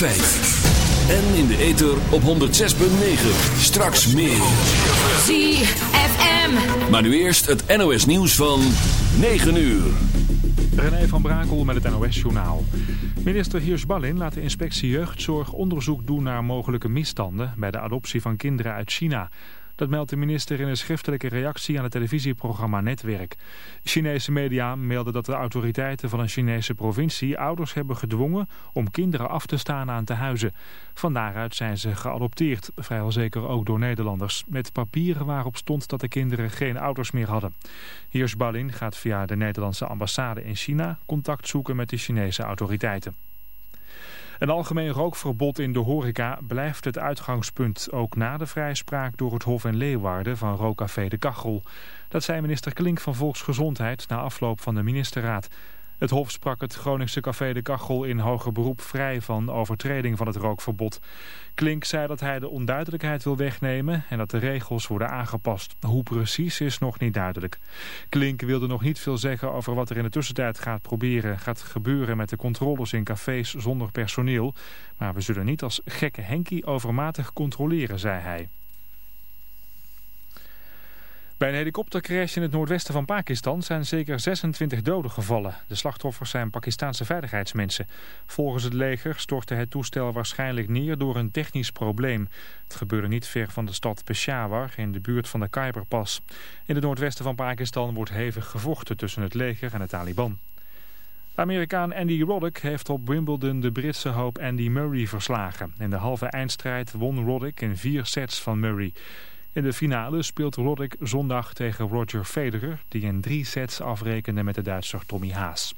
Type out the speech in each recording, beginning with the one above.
kabel op 104.5. En in de ether op 106.9. Straks meer. ZFM. Maar nu eerst het NOS nieuws van 9 uur. René van Brakel met het NOS-journaal. Minister Hirsch-Ballin laat de inspectie jeugdzorg onderzoek doen naar mogelijke misstanden bij de adoptie van kinderen uit China. Dat meldt de minister in een schriftelijke reactie aan het televisieprogramma Netwerk. Chinese media melden dat de autoriteiten van een Chinese provincie ouders hebben gedwongen om kinderen af te staan aan te huizen. Van daaruit zijn ze geadopteerd, vrijwel zeker ook door Nederlanders, met papieren waarop stond dat de kinderen geen ouders meer hadden. Heers gaat via de Nederlandse ambassade in China contact zoeken met de Chinese autoriteiten. Een algemeen rookverbod in de horeca blijft het uitgangspunt, ook na de vrijspraak door het Hof en Leeuwarden van rookcafé De Kachel. Dat zei minister Klink van Volksgezondheid na afloop van de ministerraad. Het Hof sprak het Groningse café De Kachel in hoger beroep vrij van overtreding van het rookverbod. Klink zei dat hij de onduidelijkheid wil wegnemen en dat de regels worden aangepast. Hoe precies is nog niet duidelijk. Klink wilde nog niet veel zeggen over wat er in de tussentijd gaat proberen gaat gebeuren met de controles in cafés zonder personeel. Maar we zullen niet als gekke Henkie overmatig controleren, zei hij. Bij een helikoptercrash in het noordwesten van Pakistan zijn zeker 26 doden gevallen. De slachtoffers zijn Pakistanse veiligheidsmensen. Volgens het leger stortte het toestel waarschijnlijk neer door een technisch probleem. Het gebeurde niet ver van de stad Peshawar in de buurt van de Khyberpas. In het noordwesten van Pakistan wordt hevig gevochten tussen het leger en de Taliban. Amerikaan Andy Roddick heeft op Wimbledon de Britse hoop Andy Murray verslagen. In de halve eindstrijd won Roddick in vier sets van Murray. In de finale speelt Roddick zondag tegen Roger Federer... die in drie sets afrekende met de Duitser Tommy Haas.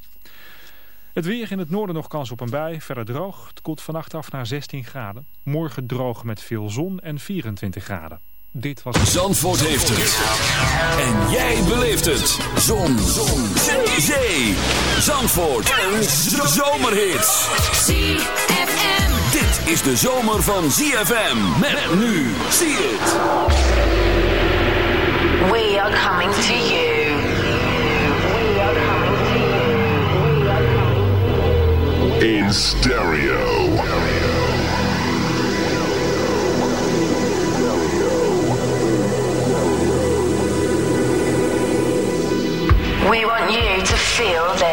Het weer in het noorden nog kans op een bui, verder droog. Het koelt vannacht af naar 16 graden. Morgen droog met veel zon en 24 graden. Dit was... Zandvoort heeft het. En jij beleeft het. Zon. zon. Zee. Zandvoort. Een zomerhit. ZFM. Dit is de zomer van ZFM. Met nu. Zie het. We are coming to you. in stereo. We want you to feel this.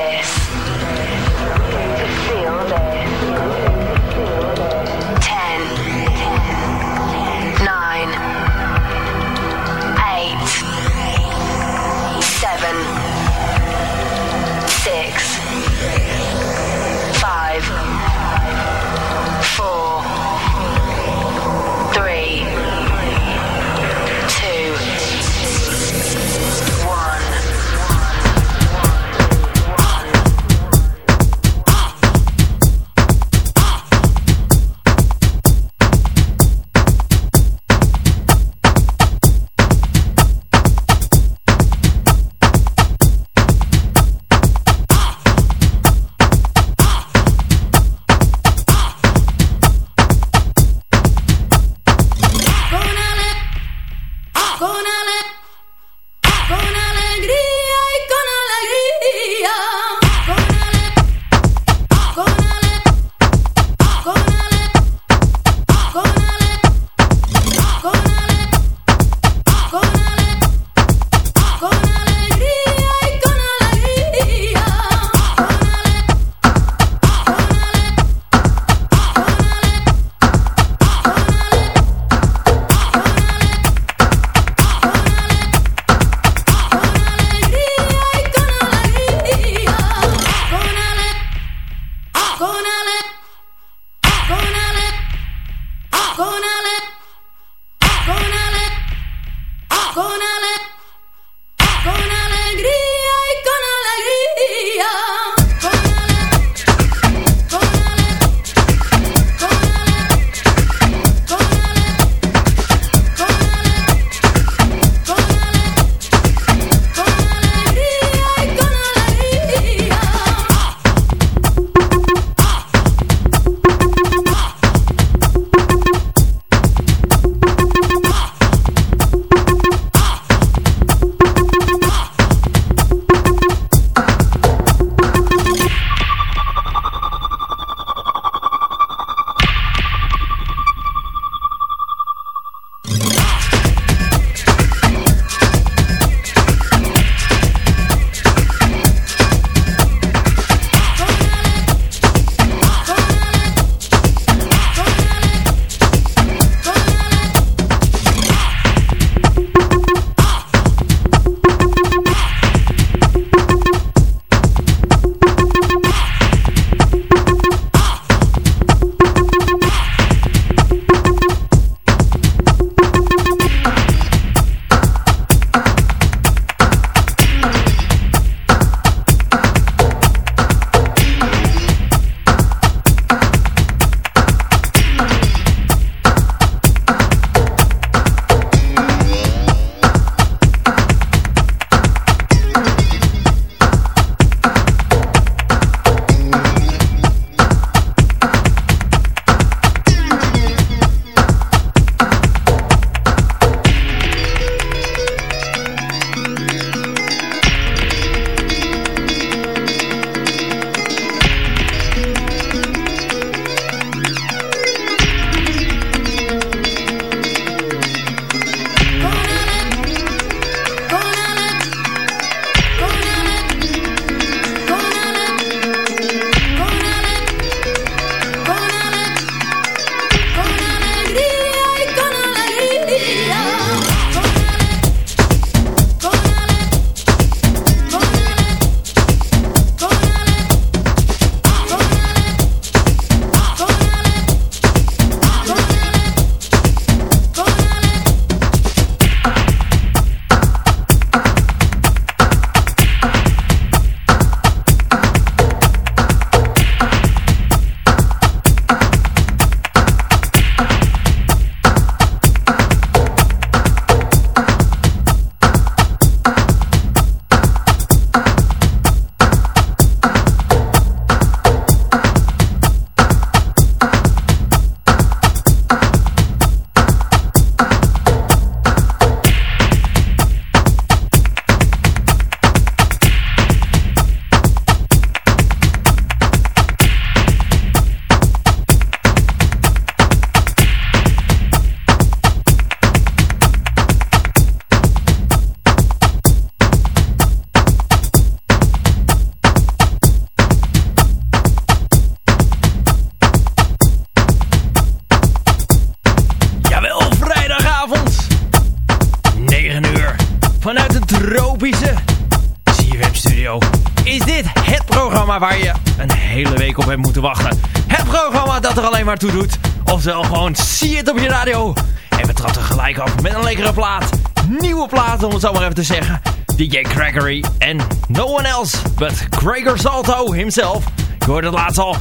En no one else but Gregor Salto himself. Je hoort het laatst al.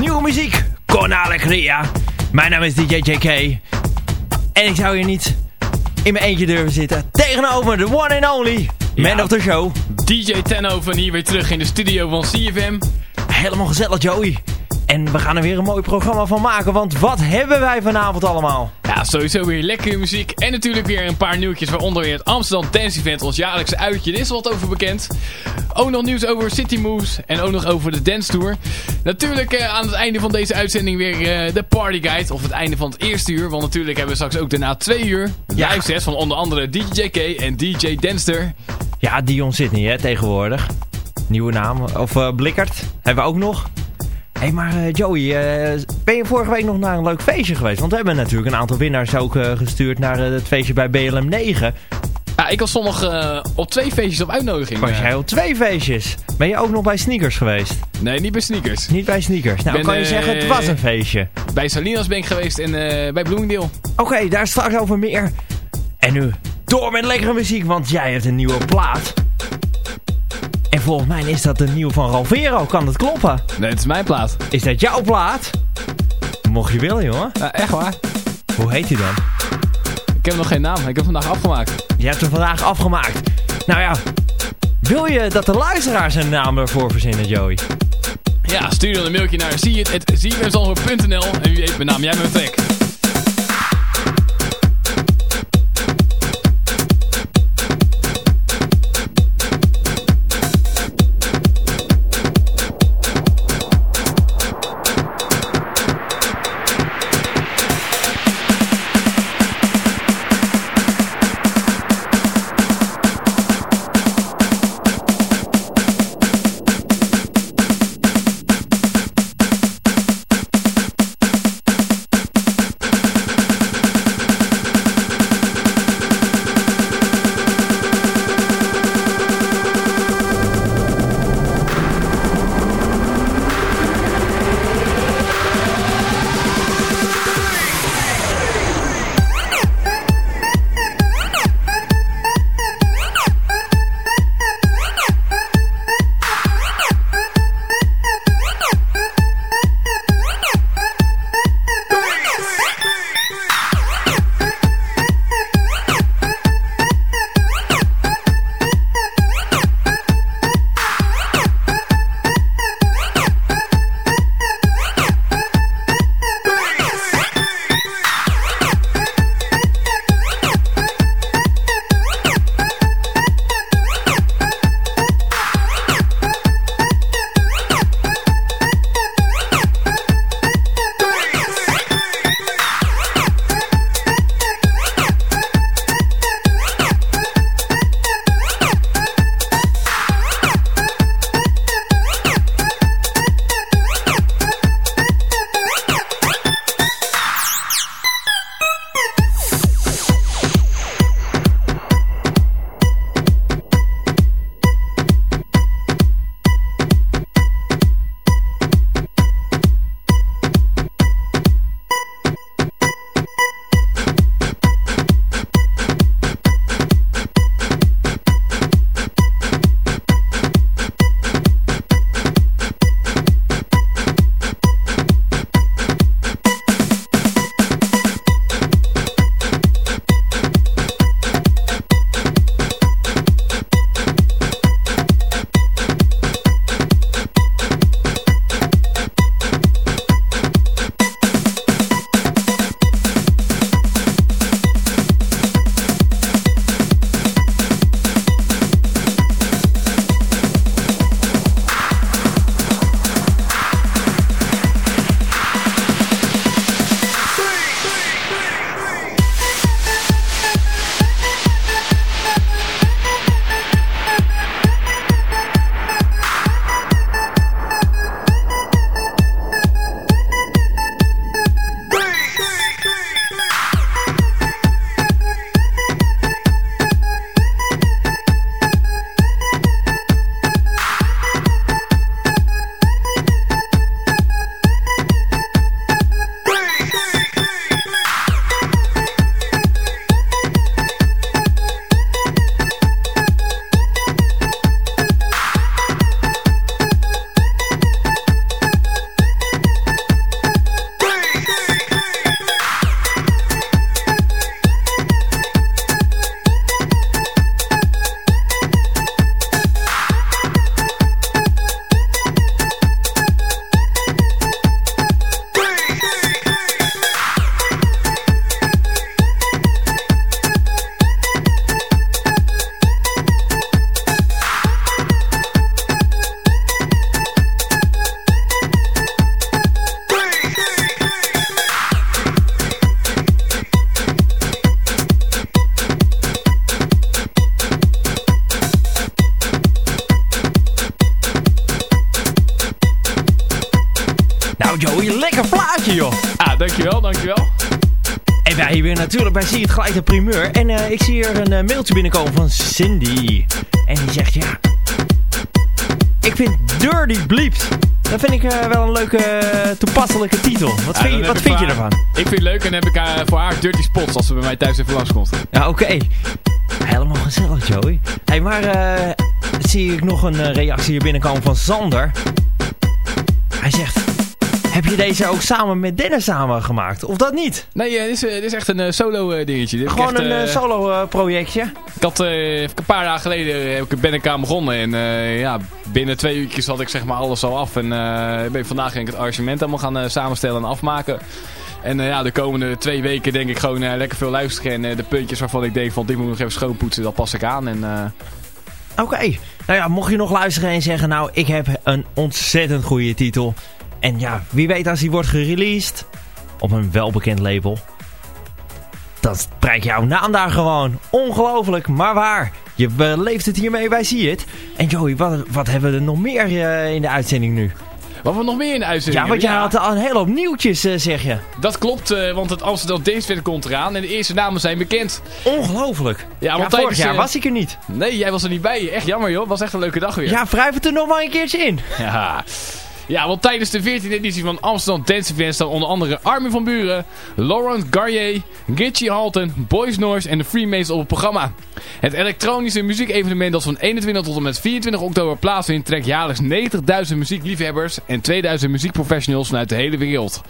Nieuwe muziek, con alegria. Mijn naam is DJ JK. En ik zou hier niet in mijn eentje durven zitten. Tegenover de one and only man of the show. DJ Tenhoven hier weer terug in de studio van CFM. Helemaal gezellig Joey. En we gaan er weer een mooi programma van maken, want wat hebben wij vanavond allemaal? Ja, sowieso weer lekkere muziek en natuurlijk weer een paar nieuwtjes, waaronder weer het Amsterdam Dance Event, ons jaarlijkse uitje. Er is wat over bekend. Ook nog nieuws over City Moves en ook nog over de Dance Tour. Natuurlijk eh, aan het einde van deze uitzending weer eh, de Party Guide, of het einde van het eerste uur, want natuurlijk hebben we straks ook daarna twee uur Ja. live sets van onder andere DJ K en DJ Denster. Ja, Dion Sydney hè, tegenwoordig. Nieuwe naam. Of eh, Blikkert. Hebben we ook nog. Hé, hey, maar eh, Joey, eh, ben je vorige week nog naar een leuk feestje geweest? Want we hebben natuurlijk een aantal winnaars ook eh, gestuurd naar het feestje bij BLM 9. Ja, ik was zondag op twee feestjes op uitnodiging. Was jij op twee feestjes? Ben je ook nog bij Sneakers geweest? Nee, niet bij Sneakers. Niet bij Sneakers. Nou, Ben, kan je zeggen, het was een feestje. Bij Salinas ben ik geweest en bij Bloomingdale. Oké, daar straks over meer. En nu, door met lekkere muziek, want jij hebt een nieuwe plaat. En volgens mij is dat de nieuwe van Ralvero, kan dat kloppen? Nee, het is mijn plaat. Is dat jouw plaat? Mocht je willen, jongen. Ja, echt waar. Hoe heet hij dan? Ik heb nog geen naam. Ik heb hem vandaag afgemaakt. Je hebt hem vandaag afgemaakt. Nou ja, wil je dat de luisteraars een naam ervoor verzinnen, Joey? Ja, stuur dan een mailtje naar ziehet.ziehetsalver.nl en wie weet benaam jij mijn track. Joh. Ah, dankjewel, dankjewel. En wij hier weer natuurlijk bij Zie het gelijk de primeur. En eh, ik zie hier een eh, mailtje binnenkomen van Cindy. En die zegt ja... Ik vind Dirty Bleeps. Dat vind ik eh, wel een leuke toepasselijke titel. Wat Ja, vind, je, wat vind je ervan? Ik vind het leuk en heb ik voor haar dirty spots als ze bij mij thuis even langskomt. Ja, oké. Helemaal gezellig, Joey. hey, maar zie ik nog een reactie hier binnenkomen van Sander. Hij zegt... Heb je deze ook samen met Dennis samen gemaakt? Of dat niet? Nee, eh, dit, is, eh, dit is echt een eh, solo dingetje. Dit Gewoon echt, een solo projectje. Ik had een paar dagen geleden heb ik, ben ik aan begonnen. En ja, binnen twee uurtjes had ik zeg maar alles al af. En ben vandaag denk ik het arrangement allemaal gaan samenstellen en afmaken. En ja, de komende twee weken denk ik gewoon lekker veel luisteren. En de puntjes waarvan ik denk van dit moet ik nog even schoonpoetsen, dat pas ik aan. En Oké. Nou ja, mocht je nog luisteren en zeggen... Nou, ik heb een ontzettend goede titel. En ja, wie weet als die wordt gereleased... Op een welbekend label... Dan prijkt jouw naam daar gewoon. Ongelooflijk, maar waar. Je beleeft het hiermee bij Zie het. En Joey, wat, wat hebben we er nog meer eh, in de uitzending nu? wat we nog meer in de uitzending Ja, want jij hebben? had al een hele hoop nieuwtjes, eh, zeg je. Dat klopt, eh, want het Amsterdam Dance komt eraan. En de eerste namen zijn bekend. Ongelooflijk. Ja, Ja, want vorig jaar was ik er niet. Nee, jij was er niet bij. Echt jammer joh, was echt een leuke dag weer. Ja, wrijf het er nog maar een keertje in. Ja. Ja, want tijdens de 14e editie van Amsterdam Dance Event staan onder andere Armin van Buren, Laurent Garnier, Gitchy Halton, Boys Noise en de Freemasons op het programma. Het elektronische muziekevenement dat van 21 tot en met 24 oktober plaatsvindt trekt jaarlijks 90.000 muziekliefhebbers en 2000 muziekprofessionals vanuit de hele wereld.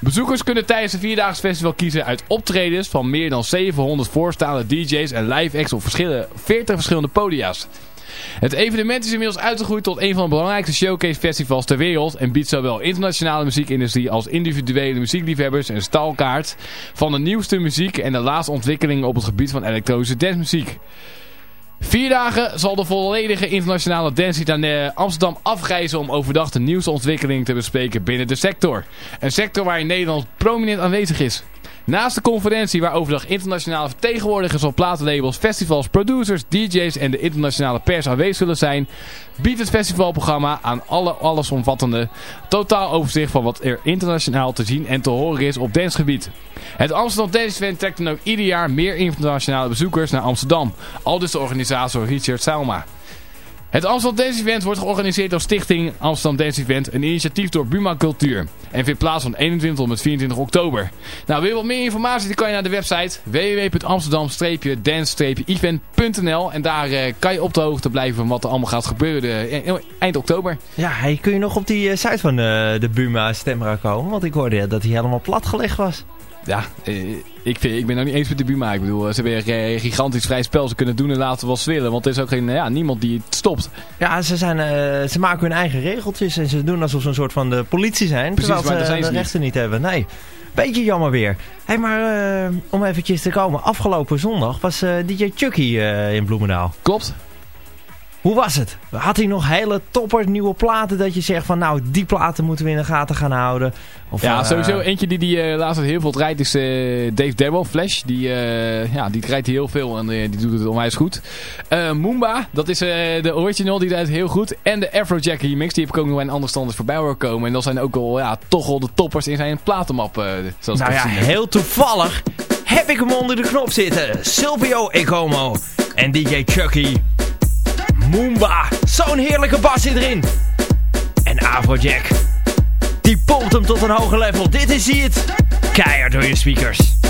Bezoekers kunnen tijdens het Vierdaags Festival kiezen uit optredens van meer dan 700 voorstaande DJ's en live acts op verschillende, 40 verschillende podia's. Het evenement is inmiddels uitgegroeid tot een van de belangrijkste showcase festivals ter wereld en biedt zowel internationale muziekindustrie als individuele muziekliefhebbers een stalkaart van de nieuwste muziek en de laatste ontwikkelingen op het gebied van elektronische dancemuziek. Vier dagen zal de volledige internationale dance naar Amsterdam afreizen om overdag de nieuwste ontwikkelingen te bespreken binnen de sector. Een sector waarin Nederland prominent aanwezig is. Naast de conferentie waar overdag internationale vertegenwoordigers van platenlabels, festivals, producers, DJ's en de internationale pers aanwezig zullen zijn, biedt het festivalprogramma aan alle allesomvattende totaal overzicht van wat er internationaal te zien en te horen is op dancegebied. Het Amsterdam Dance Event trekt dan ook ieder jaar meer internationale bezoekers naar Amsterdam, al dus de organisator Richard Selma. Het Amsterdam Dance Event wordt georganiseerd door Stichting Amsterdam Dance Event, een initiatief door Buma Cultuur. En vindt plaats van 21 tot met 24 oktober. Nou, wil je wat meer informatie, dan kan je naar de website www.amsterdam-dance-event.nl En daar eh, kan je op de hoogte blijven van wat er allemaal gaat gebeuren eh, eind oktober. Ja, kun je nog op die eh, site van de Buma Stemra komen? Want ik hoorde dat hij helemaal platgelegd was. Ja, eh, ik, vind, ik ben het niet eens met de Buma. Ik bedoel, eh, ze hebben weer gigantisch vrij spel. Ze kunnen doen en laten wat ze willen. Want er is ook geen, ja, niemand die het stopt. Ja, ze, zijn, eh, ze maken hun eigen regeltjes en ze doen alsof ze een soort van de politie zijn. Precies, terwijl ze zijn de ze niet. rechten niet hebben. Nee, beetje jammer weer. hey, maar eh, om eventjes te komen. Afgelopen zondag was eh, DJ Chucky eh, in Bloemendaal. Klopt. Hoe was het? Had hij nog hele topper nieuwe platen dat je zegt van nou die platen moeten we in de gaten gaan houden? Of, Ja, eh, sowieso eentje die, die eh, laatst heel veel rijdt is eh, Dave Darrell, Flash. Die, ja, die rijdt heel veel en die doet het onwijs goed. Moomba, dat is de original, die rijdt heel goed. En de Afrojack remix, die heb ik ook nog bij een andere standaard voorbij horen komen. En dat zijn ook al ja, toch al de toppers in zijn platenmap, zoals Nou ja, heel toevallig heb ik hem onder de knop zitten. Silvio Ecomo en DJ Chucky. Moomba, zo'n heerlijke bas zit erin. En Afrojack, die pompt hem tot een hoger level. Dit is het. Keihard door je speakers.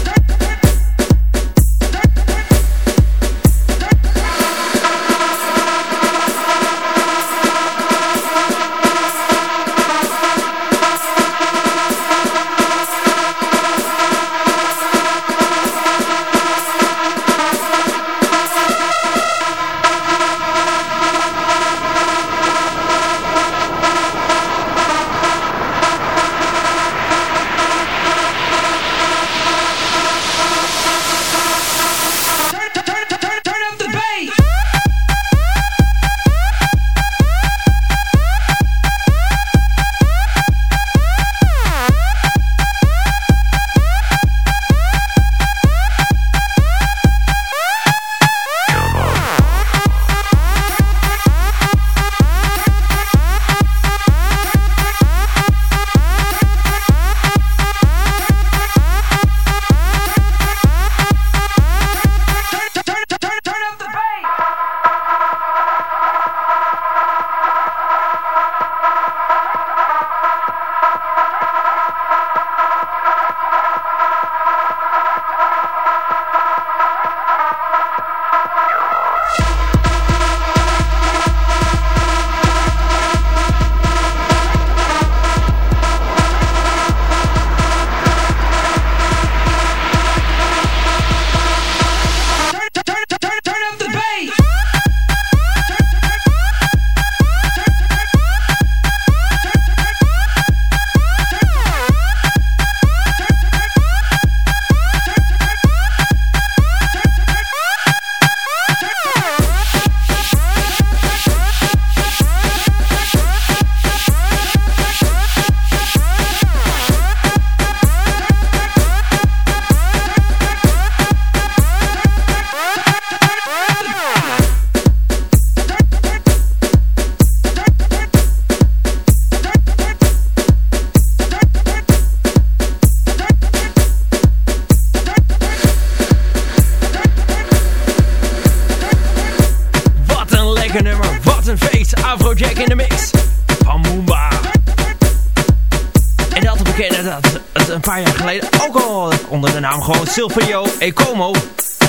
Gewoon Silvio Ecomo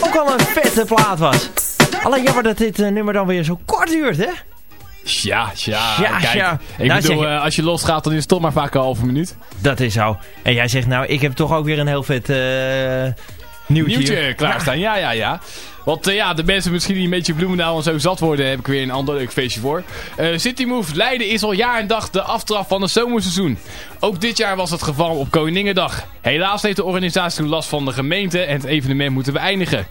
ook al een vette plaat was. Alleen jammer dat dit eh, nummer dan weer zo kort duurt, hè? Ja, ja, Ja, kijk. ja. Ik Nou, bedoel, je- eh, als je losgaat, dan is het toch maar vaak een halve minuut. Dat is zo. En jij zegt nou, ik heb toch ook weer een heel vet eh nieuwtje. Nieuwtje klaarstaan, ja, ja, ja. Want eh, ja, de mensen misschien die een beetje Bloemendaal en zo zat worden, heb ik weer een ander leuk feestje voor. Eh, City Move Leiden is al jaar en dag de aftrap van het zomerseizoen. Ook dit jaar was het geval op Koningendag. Helaas heeft de organisatie last van de gemeente en het evenement moeten beëindigen.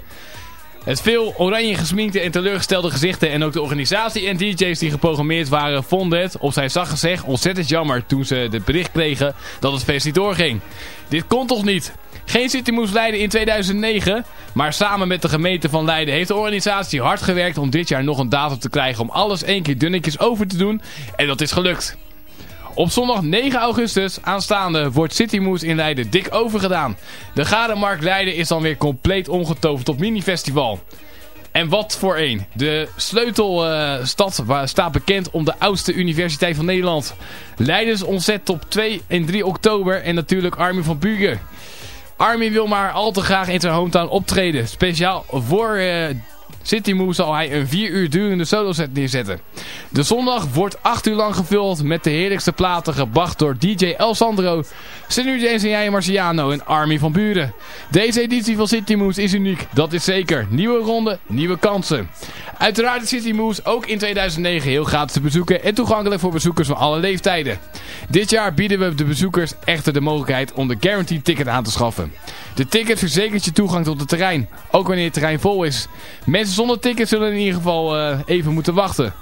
Het veel oranje gesminkte en teleurgestelde gezichten en ook de organisatie en DJ's die geprogrammeerd waren vonden het, op zijn zacht gezegd, ontzettend jammer toen ze het bericht kregen dat het feest niet doorging. Dit kon toch niet? Geen City Moves Leiden in 2009, maar samen met de gemeente van Leiden heeft de organisatie hard gewerkt om dit jaar nog een datum te krijgen om alles één keer dunnetjes over te doen en dat is gelukt. Op zondag 9 augustus aanstaande wordt City Moose in Leiden dik overgedaan. De Garenmarkt Leiden is dan weer compleet omgetoverd tot minifestival. En wat voor een. De sleutelstad waar staat bekend om de oudste universiteit van Nederland. Leiden is ontzet op 2 en 3 oktober en natuurlijk Armin van Bugen. Armin wil maar al te graag in zijn hometown optreden. Speciaal voor eh, City Move zal hij een 4 uur durende soloset neerzetten. De zondag wordt 8 uur lang gevuld met de heerlijkste platen gebracht door DJ El Sandro, James en Jij Marciano en Armin van Buren. Deze editie van City Moves is uniek, dat is zeker. Nieuwe ronde, nieuwe kansen. Uiteraard is City Moves ook in 2009 heel gratis te bezoeken en toegankelijk voor bezoekers van alle leeftijden. Dit jaar bieden we de bezoekers echter de mogelijkheid om de Guaranteed Ticket aan te schaffen. De ticket verzekert je toegang tot het terrein, ook wanneer het terrein vol is. Mensen zonder ticket zullen in ieder geval eh, even moeten wachten.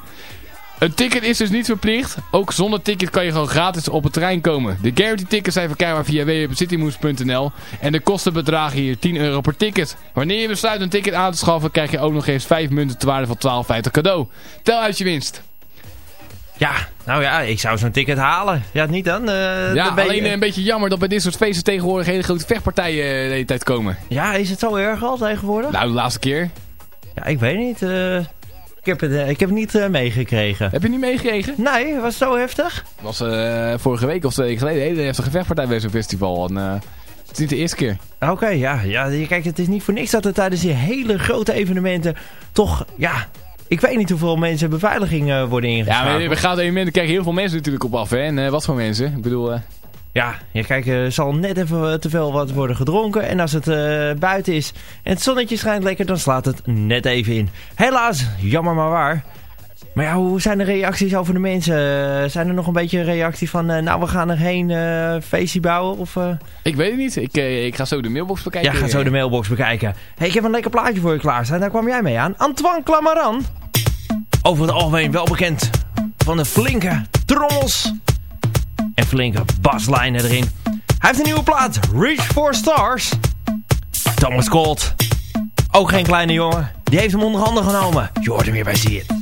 Een ticket is dus niet verplicht. Ook zonder ticket kan je gewoon gratis op het terrein komen. De guarantee tickets zijn verkrijgbaar via www.citymoves.nl en de kosten bedragen hier 10 euro per ticket. Wanneer je besluit een ticket aan te schaffen, krijg je ook nog eens 5 munten te waarde van 12,50 cadeau. Tel uit je winst. Ja, nou ja, ik zou zo'n ticket halen. Ja, niet dan? Eh, ja, dan ben je- alleen een beetje jammer dat bij dit soort feesten tegenwoordig hele grote vechtpartijen eh, de hele tijd komen. Ja, is het zo erg al tegenwoordig? Nou, de laatste keer. Ja, ik weet niet. eh, ik, heb het, eh, ik heb het niet eh, meegekregen. Heb je niet meegekregen? Nee, was het zo heftig? was eh, vorige week of twee weken geleden een hele heftige vechtpartij bij zo'n festival. En, eh, het is niet de eerste keer. Oké, ja, ja. Kijk, het is niet voor niks dat er tijdens die hele grote evenementen toch, ja... Ik weet niet hoeveel mensen beveiliging eh, worden Ja, ingeschakeld. maar we gaan evenementen krijgen heel veel mensen natuurlijk op af. Hè? En eh, wat voor mensen? Ik bedoel, eh, Ja, ja, kijk, er zal net even eh, te veel wat worden gedronken. En als het eh, buiten is en het zonnetje schijnt lekker, dan slaat het net even in. Helaas, jammer maar waar. Maar ja, hoe zijn de reacties over de mensen? Eh, zijn er nog een beetje een reactie van, eh, nou, we gaan er geen eh, feestje bouwen? Of, eh, ik weet het niet. Ik, eh, ik ga zo de mailbox bekijken. ja, ga zo de mailbox bekijken. hey, ik heb een lekker plaatje voor je klaarstaan. Daar kwam jij mee aan. Antoine Clamaran. Over het algemeen wel bekend van de flinke trommels en flinke baslijnen erin. Hij heeft een nieuwe plaat, Reach for Stars. Thomas Colt, ook geen kleine jongen, die heeft hem onder handen genomen. Je hoort hem hier bij See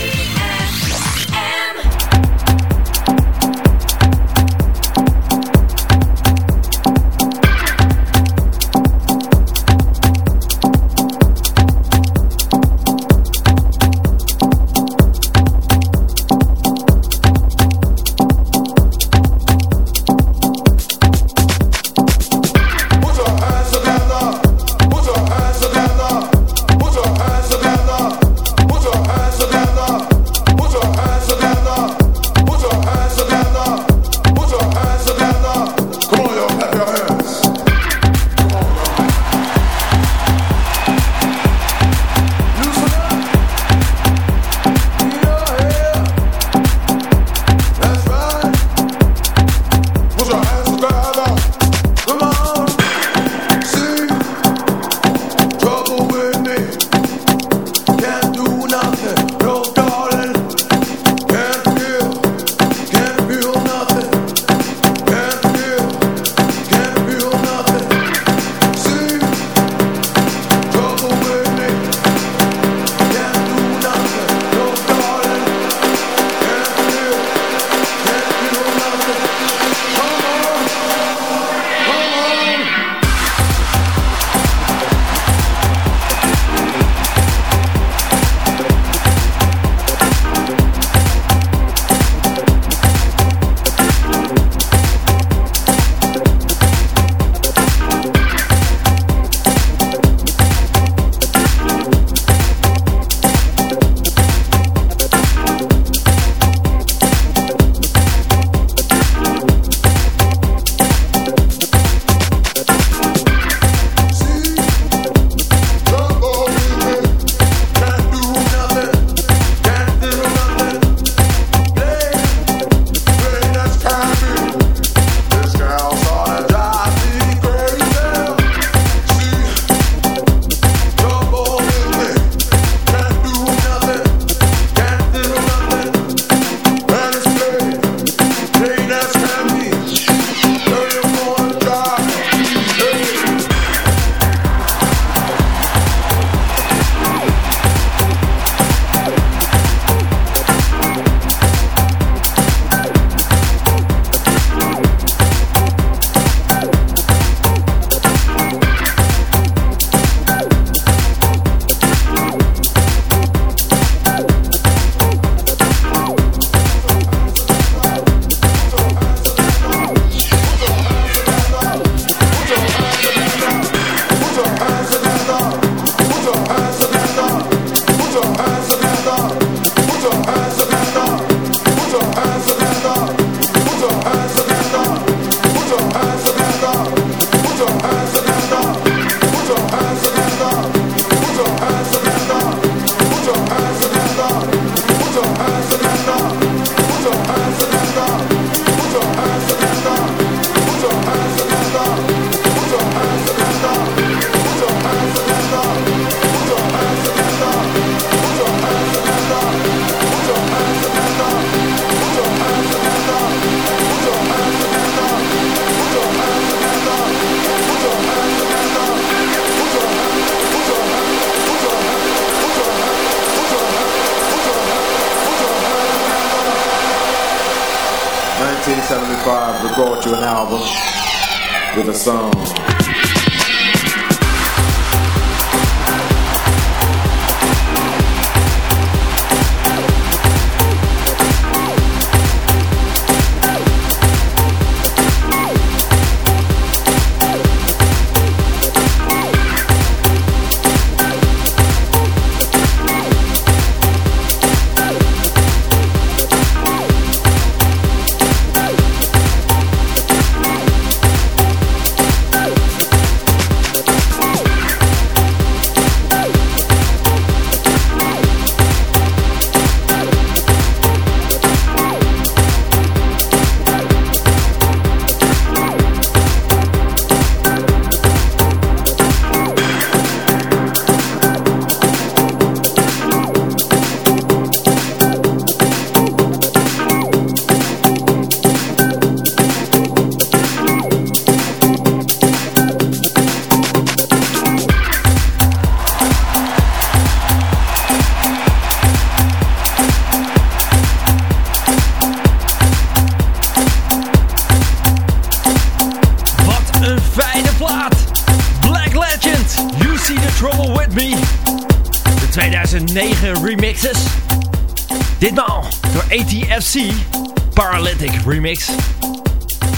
Remix.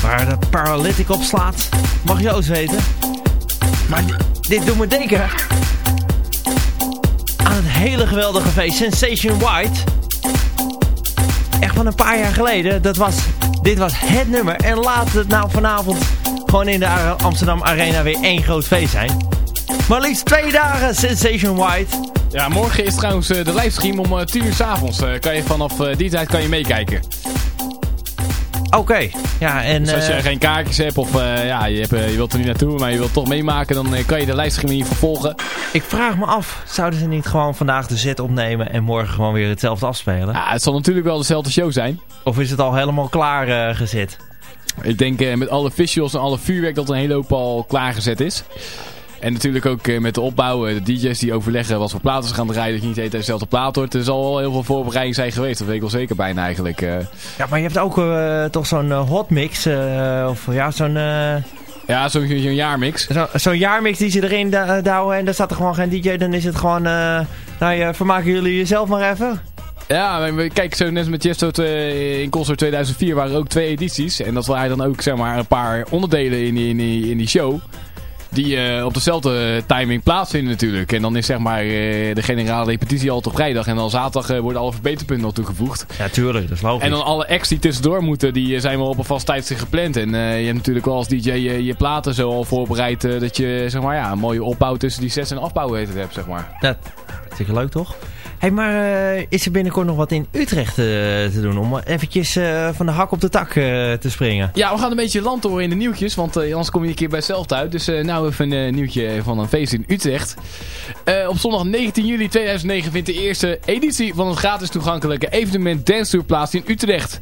Waar de Paralytic op slaat, mag je ook weten. Maar di- dit doet me denken aan het hele geweldige feest Sensation White. Echt van een paar jaar geleden. Dat was, dit was het nummer. En laat het nou vanavond gewoon in de Amsterdam Arena weer één groot feest zijn. Maar liefst twee dagen Sensation White. Ja, morgen is trouwens eh, de livestream om eh 10 uur s'avonds. avonds. kan je vanaf eh, die tijd kan je meekijken. Oké, ja en... Dus als je eh, geen kaartjes hebt of eh, ja, je, hebt, eh, je wilt er niet naartoe, maar je wilt toch meemaken, dan kan je de livestream hier vervolgen. ik vraag me af, zouden ze niet gewoon vandaag de zet opnemen en morgen gewoon weer hetzelfde afspelen? Ja, het zal natuurlijk wel dezelfde show zijn. Of is het al helemaal klaar gezet? Ik denk met alle visuals en alle vuurwerk dat een hele hoop al klaargezet is. En natuurlijk ook eh, met de opbouw, eh, de DJ's die overleggen wat voor platen ze gaan draaien. Dat je niet tijd dezelfde plaat hoort. Er zal wel heel veel voorbereiding zijn geweest. Dat weet ik wel zeker bijna eigenlijk. eh. Ja, maar je hebt ook toch zo'n hotmix, eh, of ja, zo'n... Ja, zo'n jaarmix. Zo- Zo'n jaarmix die ze erin douwen en daar staat er gewoon geen DJ, dan is het gewoon, nou ja, vermaken jullie jezelf maar even. Ja, kijk, zo net met Jesto in Concert 2004 waren er ook twee edities. En dat waren dan ook zeg maar een paar onderdelen in die, in die, in die show. Die eh, op dezelfde timing plaatsvinden natuurlijk. En dan is zeg maar eh, de generale repetitie altijd op vrijdag. En dan zaterdag eh, worden alle verbeterpunten al toegevoegd. Ja, tuurlijk, dat is logisch. En dan alle acts die tussendoor moeten, die zijn wel op een vast tijdstip gepland. En je hebt natuurlijk wel als DJ je, je platen zo al voorbereid. dat je zeg maar ja, een mooie opbouw tussen die sets en afbouw hebt, zeg maar. Dat hartstikke leuk toch? Hey, maar eh, is er binnenkort nog wat in Utrecht eh, te doen om eventjes eh, van de hak op de tak te springen? Ja, we gaan een beetje land door in de nieuwtjes, want anders kom je een keer bij zelf uit. Dus nou even een nieuwtje van een feest in Utrecht. Op zondag 19 juli 2009 vindt de eerste editie van het gratis toegankelijke evenement Dance Tour plaats in Utrecht.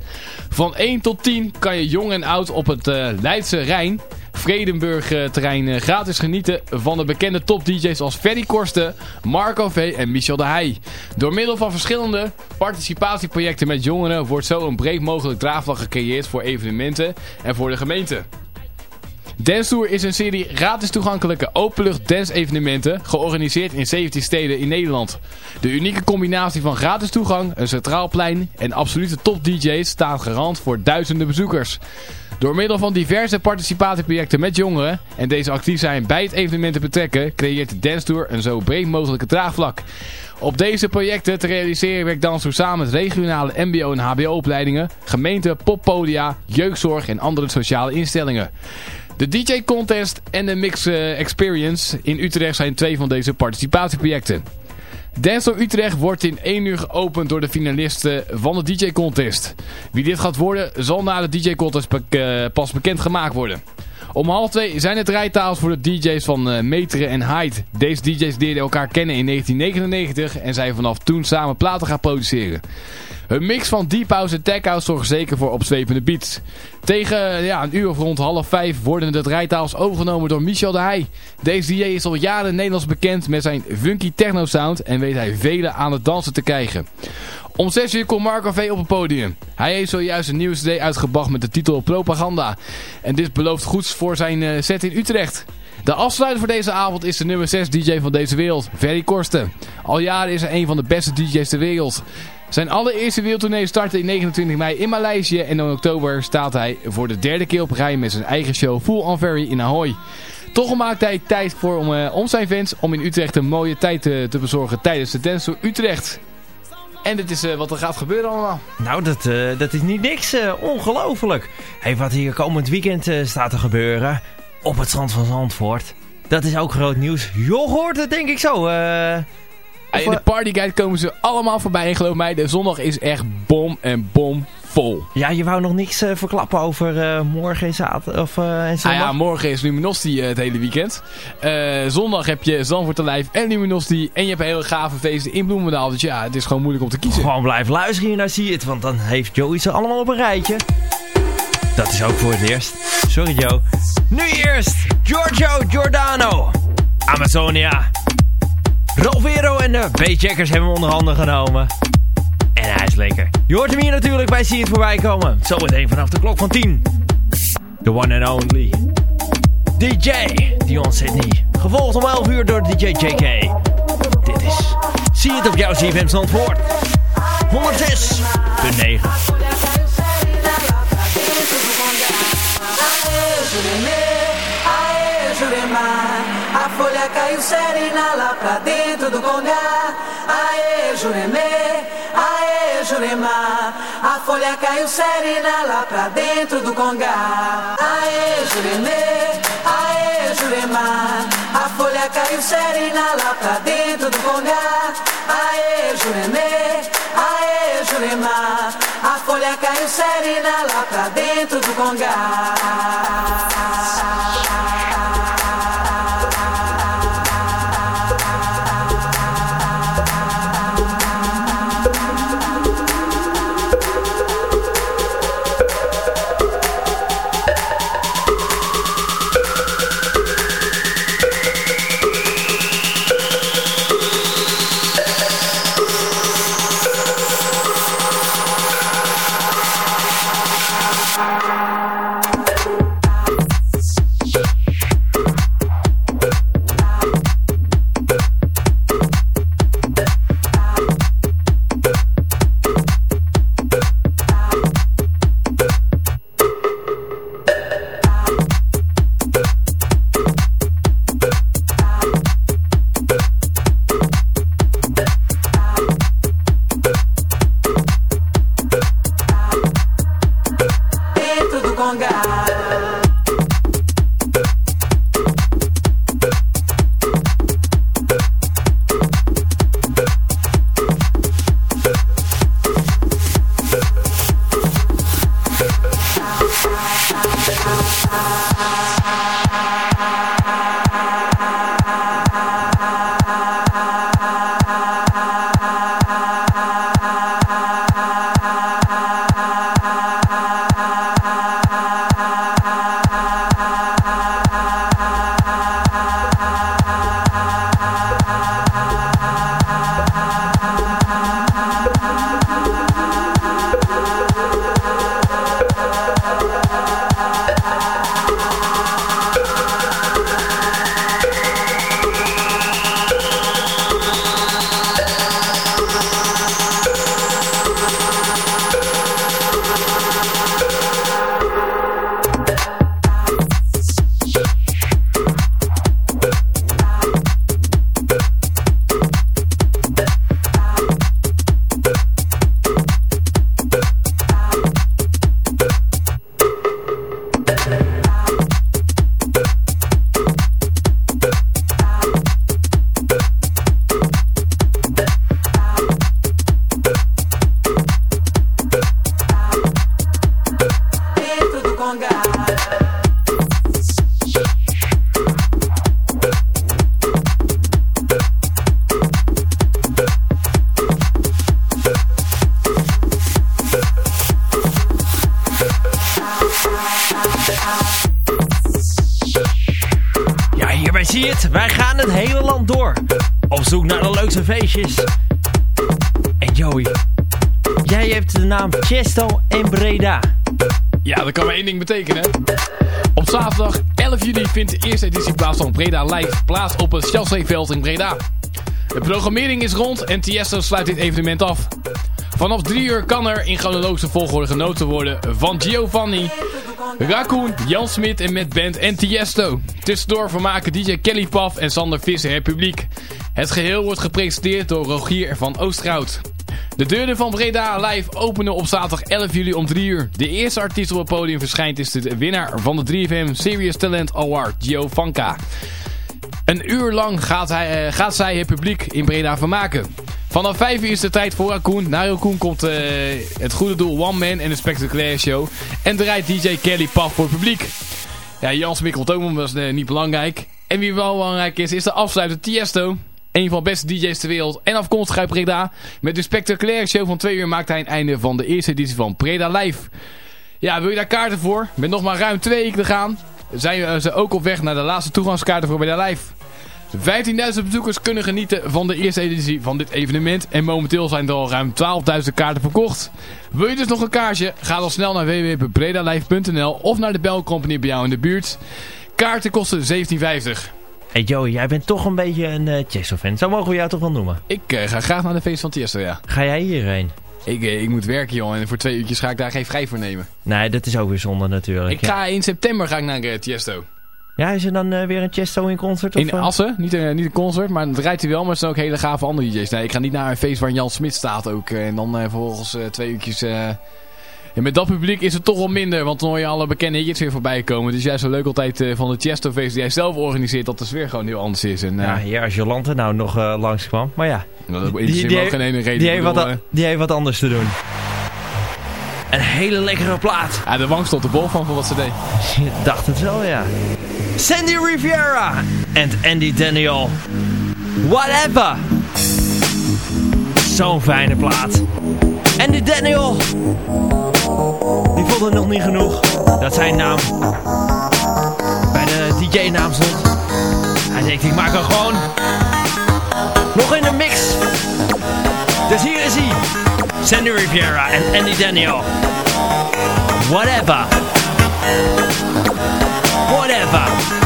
Van 1 tot 10 kan je jong en oud op het Leidse Rijn, Vredenburg eh, terrein eh, gratis genieten van de bekende top DJ's als Ferry Korsten, Marco V en Michel de Heij. Door middel van verschillende participatieprojecten met jongeren wordt zo een breed mogelijk draagvlak gecreëerd voor evenementen en voor de gemeente. Dance Tour is een serie gratis toegankelijke openlucht dance evenementen georganiseerd in 17 steden in Nederland. De unieke combinatie van gratis toegang, een centraal plein en absolute top DJ's staat garant voor duizenden bezoekers. Door middel van diverse participatieprojecten met jongeren en deze actief zijn bij het evenement te betrekken, creëert de Dance Tour een zo breed mogelijke draagvlak. Op deze projecten te realiseren werkt Danstoer samen met regionale mbo- en hbo-opleidingen, gemeenten, poppodia, jeugdzorg en andere sociale instellingen. De DJ Contest en de Mix eh, Experience in Utrecht zijn twee van deze participatieprojecten. Dance Utrecht wordt in 1 uur geopend door de finalisten van de DJ Contest. Wie dit gaat worden zal na de DJ Contest eh, pas bekend gemaakt worden. Om half twee zijn het rijtafels voor de DJ's van eh Meteren en Hyde. Deze DJ's leerden elkaar kennen in 1999 en zijn vanaf toen samen platen gaan produceren. Een mix van deep house en tech house zorgt zeker voor opzwepende beats. Tegen eh, ja, een uur of rond half vijf worden de rijtafels overgenomen door Michel de Heij. Deze DJ is al jaren Nederlands bekend met zijn funky techno sound en weet hij velen aan het dansen te krijgen. Om 6 uur komt Marco V op het podium. Hij heeft zojuist een nieuwe CD uitgebracht met de titel Propaganda. En dit belooft goeds voor zijn eh, set in Utrecht. De afsluiter voor deze avond is de nummer 6 DJ van deze wereld, Ferry Korsten. Al jaren is hij een van de beste DJ's ter wereld. Zijn allereerste wereldtournee startte in 29 mei in Maleisië en in oktober staat hij voor de derde keer op rij met zijn eigen show Full on Ferry in Ahoy. Toch maakt hij tijd voor om, eh, om zijn fans om in Utrecht een mooie tijd eh, te bezorgen tijdens de Dance Utrecht. En dit is eh, wat er gaat gebeuren allemaal. Nou, dat, eh, dat is niet niks. eh, ongelooflijk. Hey, wat hier komend weekend staat te gebeuren. Op het strand van Zandvoort. Dat is ook groot nieuws. Joh, hoort het denk ik zo. in de partyguide komen ze allemaal voorbij. En geloof mij, de zondag is echt bom en bom vol. ja, je wou nog niks eh, verklappen over eh, morgen en zaterdag of en Ah zondag? ja, morgen is Luminosity eh, het hele weekend. Zondag heb je Zandvoort te Lijf en Luminosity. En je hebt een hele gave feesten in Bloemendaal. Dus ja, het is gewoon moeilijk om te kiezen. Gewoon blijf luisteren hier naar Zie het, want dan heeft Joey ze allemaal op een rijtje. Dat is ook voor het eerst. Sorry Joe. Nu eerst Giorgio Giordano. Amazonia. Rovero en de B-checkers hebben hem onder handen genomen. Lekker. Je hoort hem hier natuurlijk bij Zie het voorbij komen. Zometeen vanaf de klok van 10. The one and only. DJ Dion Sydney. Gevolgd om 11 uur door DJ JK. Dit is Zie het op jouw CFM Zandvoort. 106.9. Aê, Juremar, a folha caiu serena lá pra dentro do congá. Aê, Juremê, aê, Juremar, a folha caiu serena lá pra dentro do congá. Aê, Juremê, aê, Juremar, a folha caiu serena lá pra dentro do congá. Aê, Juremê, aê, Juremar, a folha caiu serena lá pra dentro do congá. Dentro zoek naar de leukste feestjes. En Joey, jij hebt de naam Chesto en Breda. Ja, dat kan maar één ding betekenen. Op zaterdag 11 juli vindt de eerste editie plaats van Breda Live plaats op het Chelseaveld in Breda. De programmering is rond en Tiesto sluit dit evenement af. Vanaf 3 uur kan er in chronologische volgorde genoten worden van Giovanni, Raccoon, Jan Smit en met band en Tiesto. Tussendoor vermaken DJ Kelly Paf en Sander Visser het publiek. Het geheel wordt gepresenteerd door Rogier van Oosterhout. De deuren van Breda Live openen op zaterdag 11 juli om 3 uur. De eerste artiest op het podium verschijnt is de winnaar van de 3FM Serious Talent Award, Gio Vanka. Een uur lang gaat, hij, eh, gaat zij het publiek in Breda vermaken. Vanaf 5 uur is de tijd voor Raccoon. Na Raccoon komt eh, het goede doel One Man en de spectaculaire show. En draait DJ Kelly Paf voor het publiek. Ja, Jan Smit komt ook, maar dat is eh, niet belangrijk. En wie wel belangrijk is, is de afsluiter Tiesto. Een van de beste DJ's ter wereld en afkomstig uit Breda. Met de spectaculaire show van 2 uur maakt hij een einde van de eerste editie van Breda Live. Ja, wil je daar kaarten voor? Met nog maar ruim twee weken te gaan, zijn eh, ze ook op weg naar de laatste toegangskaarten voor Breda Live. 15.000 bezoekers kunnen genieten van de eerste editie van dit evenement. En momenteel zijn er al ruim 12.000 kaarten verkocht. Wil je dus nog een kaartje? Ga dan snel naar www.bredalive.nl of naar de Bell Company bij jou in de buurt. Kaarten kosten 17,50. Hey Joey, jij bent toch een beetje een uh, Chesto-fan. Zo mogen we jou toch wel noemen. Ik eh, ga graag naar de feest van Tiesto, ja. Ga jij hierheen? Ik, eh, ik moet werken, joh. En voor twee uurtjes ga ik daar geen vrij voor nemen. Nee, dat is ook weer zonde natuurlijk. Ik ga in september ga ik naar uh, Tiesto. Ja, is er dan uh, weer een Chesto in concert? Of in Assen, niet, uh, niet een concert, maar het rijdt hij wel, maar er zijn ook hele gave andere DJ's. Nee, ik ga niet naar een feest waar Jan Smit staat ook. en dan vervolgens twee uurtjes en met dat publiek is het toch wel minder, want dan hoor je alle bekende hits weer voorbij komen. Dus juist zo leuk altijd uh, van de Chesto Feest die jij zelf organiseert, dat de sfeer gewoon heel anders is. En, uh, ja, hier als Jolante nou nog uh, langskwam, maar ja. Nou, dat die, die, ook geen ene reden. Die heeft, wat, die heeft wat anders te doen. Een hele lekkere plaat. Ja, de wang stond de bol van voor wat ze deed. Je dacht het wel, ja. Sandy Riviera en Andy Daniel. Whatever. Zo'n fijne plaat. Andy Daniel. Die vond het nog niet genoeg dat zijn naam bij de DJ-naam stond. Hij denkt, ik maak hem gewoon nog in de mix. Dus hier is hij. Sandy Riviera en Andy Daniel. Whatever. Whatever.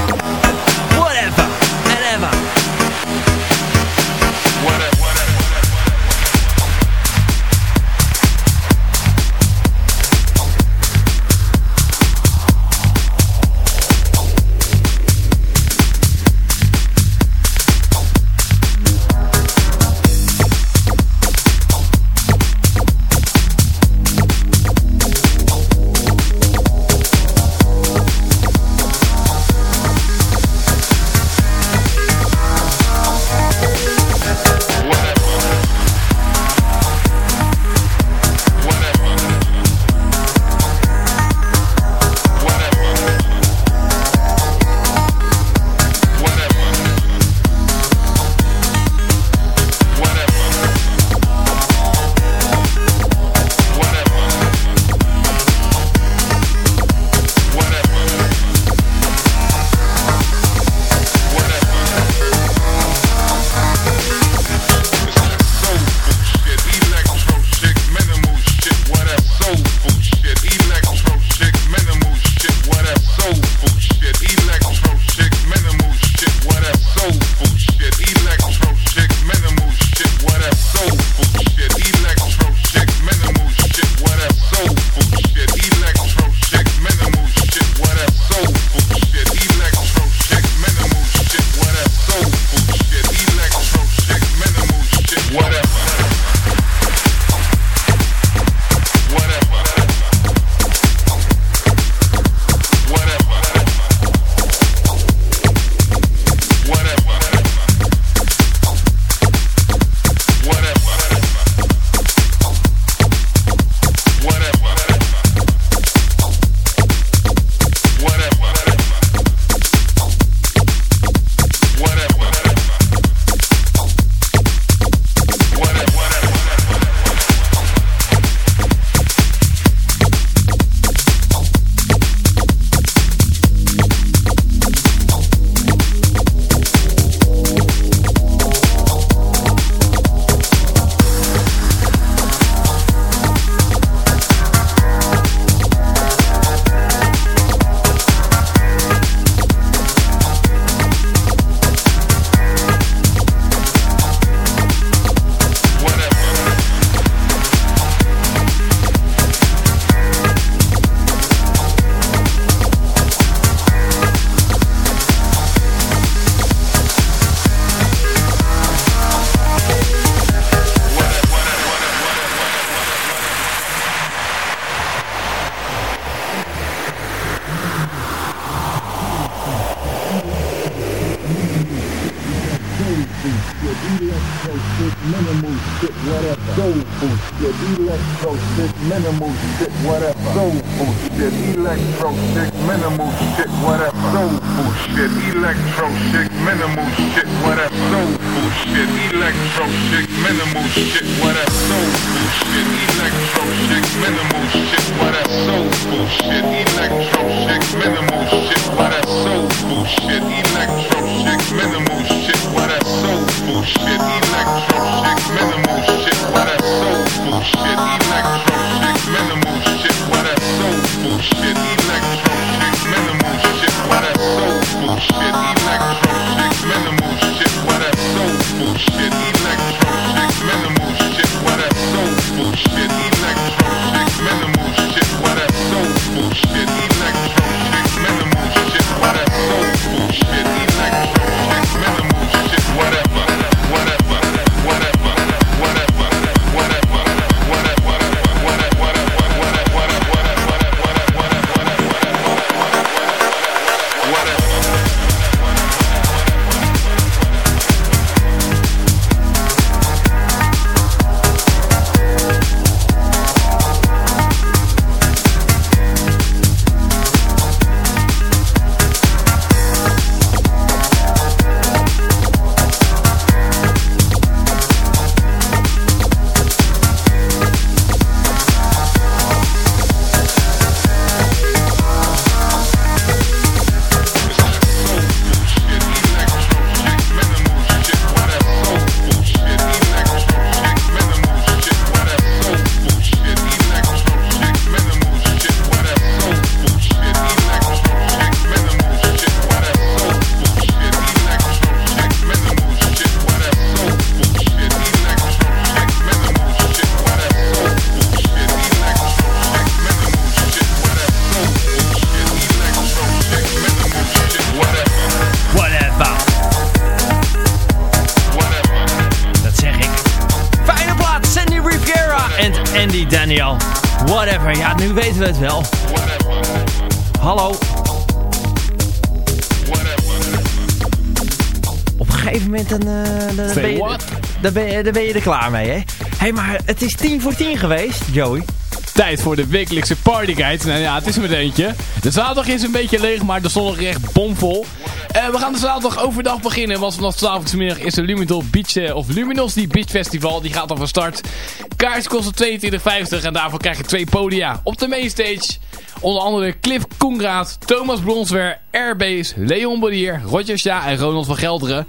electro shit, minimal shit, whatever. Soulful electro shit, minimal shit, whatever. Soulful shit, electro shit, minimal shit, whatever. Soulful electro shit, minimal shit, whatever. Soulful electro shit, minimal shit, whatever. Soulful electro shit, minimal shit, whatever. Soulful electro shit, minimal shit, soulful shit, electro shit, minimal shit, why that soulful shit, electro shit, minimal shit, why that soulful shit, electro shit, minimal shit, why that soulful shit. Dan, ben je, ben je er klaar mee, hè? Hé, hey, maar het is tien voor tien geweest, Joey. Tijd voor de wekelijkse partyguide. Nou ja, het is er met eentje. De zaterdag is een beetje leeg, maar de zondag is echt bomvol. Eh, we gaan de zaterdag overdag beginnen, want vanaf 12 uur middag is de Luminol Beach, eh, of Luminosity Beach Festival. Die gaat al van start. Kaars kosten 22,50 en daarvoor krijg je twee podia. Op de mainstage onder andere Cliff Koenraad, Thomas Bronswer, Airbase, Leon Bodier, Roger Sja en Ronald van Gelderen.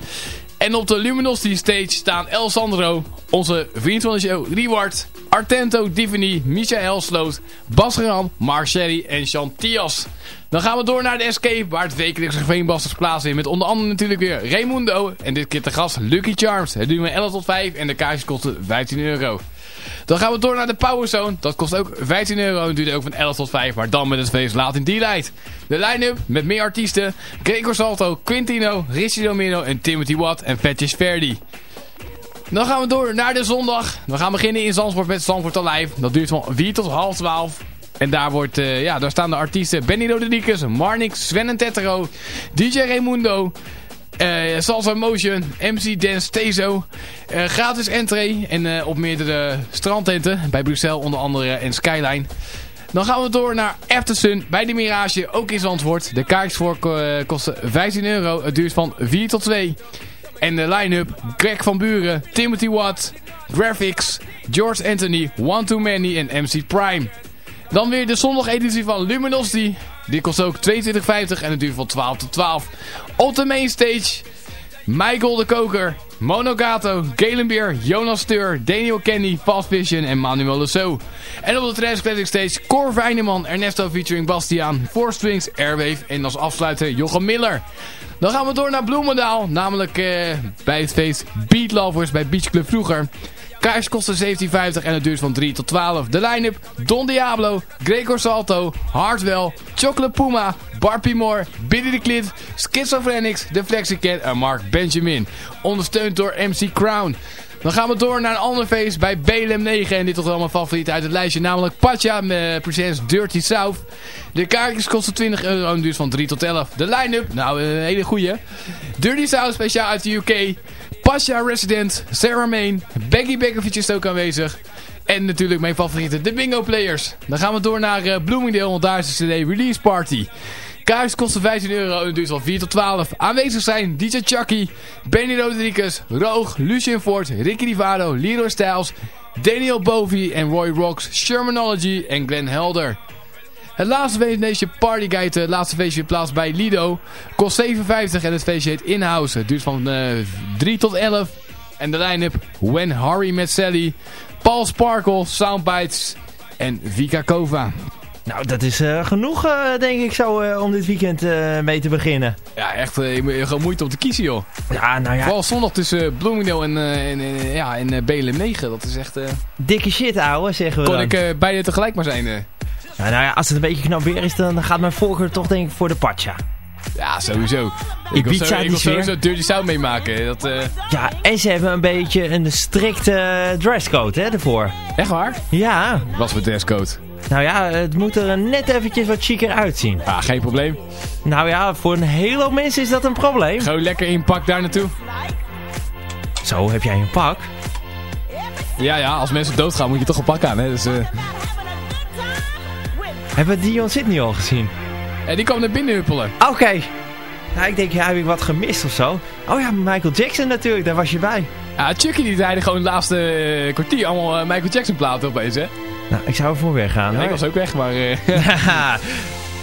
En op de Luminosity stage staan El Sandro, onze vriend van de show, Reward, Artento, Divini, Michael Sloot, Bas Geran, Mark Sherry en Chantias. Dan gaan we door naar de Escape, waar het wekelijkse Veenbasters plaatsen met onder andere natuurlijk weer Raimundo en dit keer te gast Lucky Charms. Het duurt maar 11 tot 5 en de kaartjes kosten 15 euro. Dan gaan we door naar de Power Zone. Dat kost ook 15 euro en duurt ook van 11 tot 5. Maar dan met het feest laat in die light. De line-up met meer artiesten. Gregor Salto, Quintino, Richie Domino en Timothy Watt en Vetjes Verdi. Dan gaan we door naar de zondag. We gaan beginnen in Zandvoort met Zandvoort Alive. Dat duurt van 4 tot half 12. En daar, wordt, eh, ja, daar staan de artiesten Benny Rodriguez, Marnix, Sven en Tetro, DJ Raimundo, eh, Salsa Motion, MC Dance Tezo. Eh, gratis entree en eh, op meerdere strandtenten bij Bruxelles onder andere en Skyline. Dan gaan we door naar Aftersun bij de Mirage, ook in Zandvoort. De kaartjes voor kosten 15 euro. Het duurt van 4 tot 2. En de line-up, Greg van Buren, Timothy Watt, Graphics, George Anthony, One Too Many en MC Prime. Dan weer de zondageditie van Luminosity. Die kost ook 22,50 en het duurt van 12 tot 12. Op de mainstage, Michael de Koker, Monogato, Galenbeer, Jonas Steur, Daniel Kenny, Fast Vision en Manuel Lesso. En op de Trans Stage, Cor Weineman, Ernesto featuring Bastiaan, Four Strings, Airwave en als afsluiter Jochem Miller. Dan gaan we door naar Bloemendaal, namelijk eh, bij het feest Beat Lovers bij Beach Club vroeger. Kaars kosten 17,50 en het duurt van 3 tot 12. De line-up Don Diablo, Gregor Salto, Hardwell, Chocolate Puma, Barbie Moore, Billy the Klit, Schizophrenics, The Flexicat en Mark Benjamin. Ondersteund door MC Crown. Dan gaan we door naar een ander feest bij BLM 9. En dit toch wel mijn favoriet uit het lijstje. Namelijk Pacha met Presents Dirty South. De kaartjes kosten 20 euro en duurt van 3 tot 11. De line-up, nou een hele goeie. Dirty South speciaal uit de UK. Pasha Resident, Sarah Main, Becky Bekovic is ook aanwezig. En natuurlijk mijn favoriete, de Bingo Players. Dan gaan we door naar eh, Bloomingdale, want daar is de CD Release Party. Kaars kosten 15 euro en duurt van 4 tot 12. Aanwezig zijn DJ Chucky, Benny Rodriguez, Roog, Lucien Ford, Ricky Rivado, Leroy Styles, Daniel Bovi en Roy Rocks, Shermanology en Glenn Helder. Het laatste feest in deze partyguide, het laatste feestje plaats bij Lido, kost 7,50 en het feestje heet Inhouse. Het duurt van eh 3 tot 11. En de line-up When Harry Met Sally, Paul Sparkle, Soundbites en Vika Kova. Nou, dat is eh, genoeg, eh, denk ik, zo eh, om dit weekend eh, mee te beginnen. Ja, echt eh, gewoon moeite om te kiezen joh. Ja, nou ja, Vooral zondag tussen Bloomingdale en, eh, en, eh, ja, en eh, BLM 9. Dat is echt... eh, dikke shit, ouwe, zeggen we kon dan. ik eh, beide tegelijk maar zijn. Ja, nou ja, als het een beetje knap weer is, dan gaat mijn voorkeur toch denk ik voor de Pacha. Ja, sowieso. Ik wil, zo, ik wil sowieso Dirty South meemaken. Dat, eh, Ja, en ze hebben een beetje een strikte dresscode, hè, ervoor. echt waar? Ja, Was mijn dresscode. nou ja, het moet er net eventjes wat chiquer uitzien. Ja, geen probleem. Nou ja, voor een hele hoop mensen is dat een probleem. Gewoon lekker in pak daar naartoe. Zo, heb jij een pak? Ja, ja, als mensen doodgaan moet je toch een pak aan. Hè? Dus, eh, Hebben we Dion Sydney al gezien? en die kwam naar binnen huppelen. Oké. Nou, ik denk, ja, heb ik wat gemist of zo? Oh ja, Michael Jackson natuurlijk, daar was je bij. Ja, Chucky die draaide gewoon het laatste eh, kwartier allemaal eh, Michael Jackson platen opeens, hè? Nou, ik zou ervoor weggaan. Ja, hoor. ik was ook weg, maar... Haha.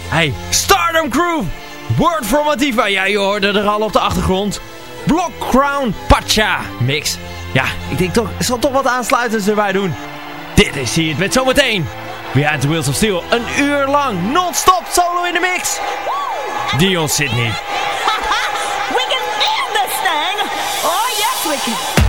hey, Stardom Crew! Word from Ativa. Ja, je hoorde er al op de achtergrond. Block Crown Pacha mix. Ja, ik denk toch, ik zal toch wat aansluitends erbij doen. Dit is hier het met zometeen. Behind the Wheels of Steel. Een uur lang non-stop solo in de mix. Dion Sydney. We can feel this thing. Oh, yes, we can.